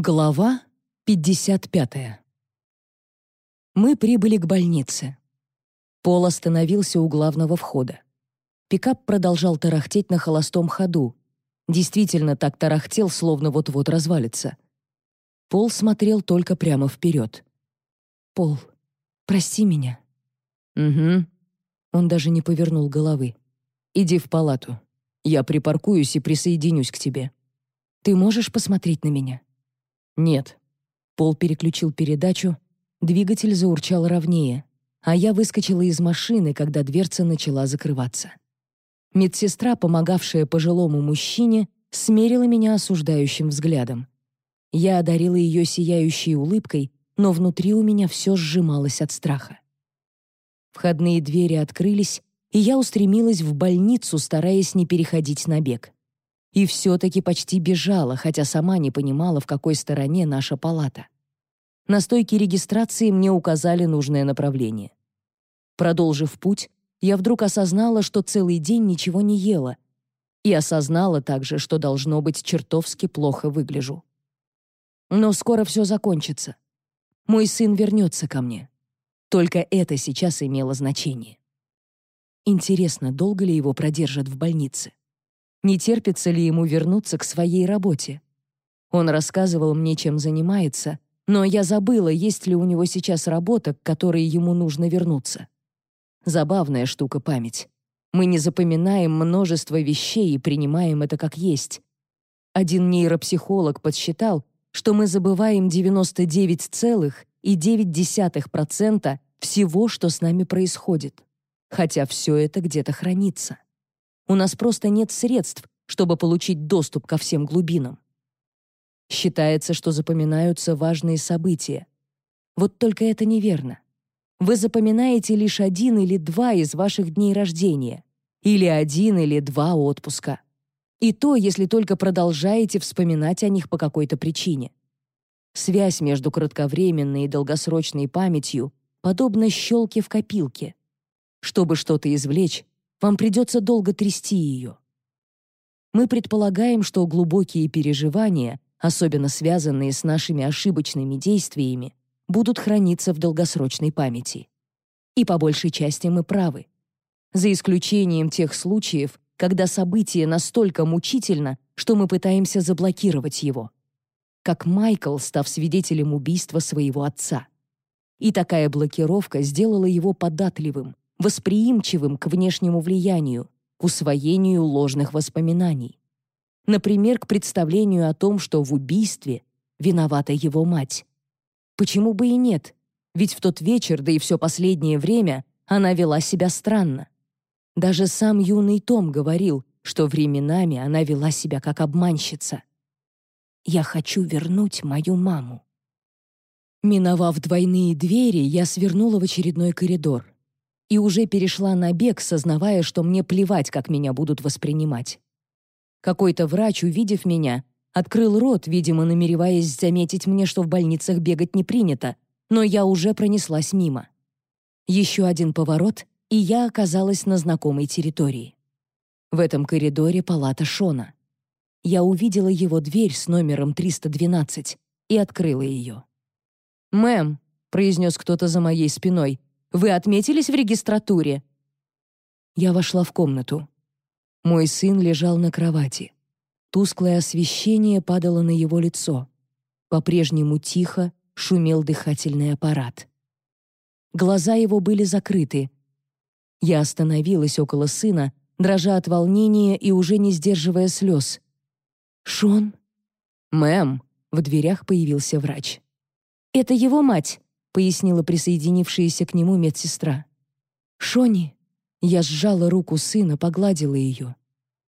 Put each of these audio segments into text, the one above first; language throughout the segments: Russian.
Глава 55. Мы прибыли к больнице. Пол остановился у главного входа. Пикап продолжал тарахтеть на холостом ходу. Действительно так тарахтел, словно вот-вот развалится. Пол смотрел только прямо вперед. «Пол, прости меня». «Угу». Он даже не повернул головы. «Иди в палату. Я припаркуюсь и присоединюсь к тебе. Ты можешь посмотреть на меня?» «Нет». Пол переключил передачу, двигатель заурчал ровнее, а я выскочила из машины, когда дверца начала закрываться. Медсестра, помогавшая пожилому мужчине, смерила меня осуждающим взглядом. Я одарила ее сияющей улыбкой, но внутри у меня все сжималось от страха. Входные двери открылись, и я устремилась в больницу, стараясь не переходить на бег. И все-таки почти бежала, хотя сама не понимала, в какой стороне наша палата. На стойке регистрации мне указали нужное направление. Продолжив путь, я вдруг осознала, что целый день ничего не ела, и осознала также, что должно быть чертовски плохо выгляжу. Но скоро все закончится. Мой сын вернется ко мне. Только это сейчас имело значение. Интересно, долго ли его продержат в больнице? Не терпится ли ему вернуться к своей работе? Он рассказывал мне, чем занимается, но я забыла, есть ли у него сейчас работа, к которой ему нужно вернуться. Забавная штука память. Мы не запоминаем множество вещей и принимаем это как есть. Один нейропсихолог подсчитал, что мы забываем 99,9% всего, что с нами происходит, хотя все это где-то хранится. У нас просто нет средств, чтобы получить доступ ко всем глубинам. Считается, что запоминаются важные события. Вот только это неверно. Вы запоминаете лишь один или два из ваших дней рождения, или один или два отпуска. И то, если только продолжаете вспоминать о них по какой-то причине. Связь между кратковременной и долгосрочной памятью подобна щелке в копилке. Чтобы что-то извлечь, вам придется долго трясти ее. Мы предполагаем, что глубокие переживания, особенно связанные с нашими ошибочными действиями, будут храниться в долгосрочной памяти. И по большей части мы правы. За исключением тех случаев, когда событие настолько мучительно, что мы пытаемся заблокировать его. Как Майкл, став свидетелем убийства своего отца. И такая блокировка сделала его податливым, восприимчивым к внешнему влиянию, к усвоению ложных воспоминаний. Например, к представлению о том, что в убийстве виновата его мать. Почему бы и нет? Ведь в тот вечер, да и все последнее время, она вела себя странно. Даже сам юный Том говорил, что временами она вела себя как обманщица. «Я хочу вернуть мою маму». Миновав двойные двери, я свернула в очередной коридор и уже перешла на бег, сознавая, что мне плевать, как меня будут воспринимать. Какой-то врач, увидев меня, открыл рот, видимо, намереваясь заметить мне, что в больницах бегать не принято, но я уже пронеслась мимо. Еще один поворот, и я оказалась на знакомой территории. В этом коридоре палата Шона. Я увидела его дверь с номером 312 и открыла ее. «Мэм», — произнес кто-то за моей спиной, вы отметились в регистратуре?» Я вошла в комнату. Мой сын лежал на кровати. Тусклое освещение падало на его лицо. По-прежнему тихо шумел дыхательный аппарат. Глаза его были закрыты. Я остановилась около сына, дрожа от волнения и уже не сдерживая слез. «Шон?» «Мэм!» — в дверях появился врач. «Это его мать!» Пояснила присоединившаяся к нему медсестра. «Шони!» Я сжала руку сына, погладила ее.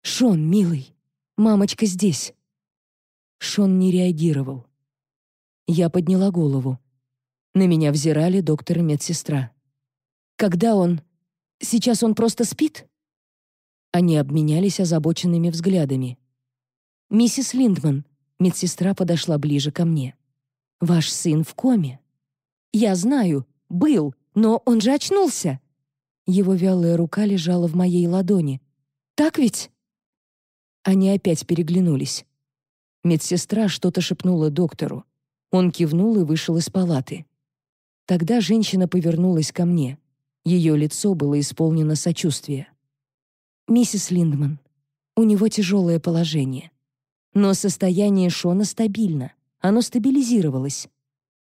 «Шон, милый, мамочка здесь!» Шон не реагировал. Я подняла голову. На меня взирали доктор и медсестра. «Когда он? Сейчас он просто спит?» Они обменялись озабоченными взглядами. «Миссис Линдман», медсестра подошла ближе ко мне. «Ваш сын в коме». «Я знаю, был, но он же очнулся!» Его вялая рука лежала в моей ладони. «Так ведь?» Они опять переглянулись. Медсестра что-то шепнула доктору. Он кивнул и вышел из палаты. Тогда женщина повернулась ко мне. Ее лицо было исполнено сочувствия. «Миссис Линдман, у него тяжелое положение. Но состояние Шона стабильно. Оно стабилизировалось.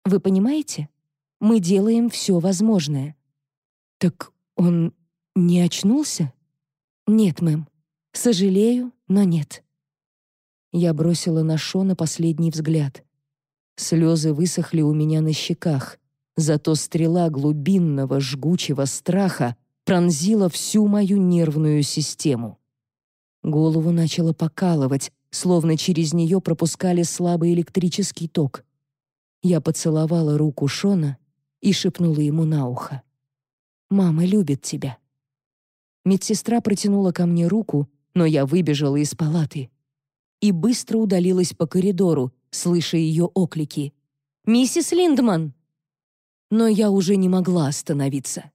Вы понимаете? Мы делаем все возможное». «Так он не очнулся?» «Нет, мэм. Сожалею, но нет». Я бросила на Шона последний взгляд. Слезы высохли у меня на щеках. Зато стрела глубинного жгучего страха пронзила всю мою нервную систему. Голову начало покалывать, словно через нее пропускали слабый электрический ток. Я поцеловала руку Шона и шепнула ему на ухо. «Мама любит тебя». Медсестра протянула ко мне руку, но я выбежала из палаты и быстро удалилась по коридору, слыша ее оклики. «Миссис Линдман!» но я уже не могла остановиться.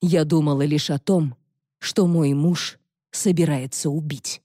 Я думала лишь о том, что мой муж собирается убить.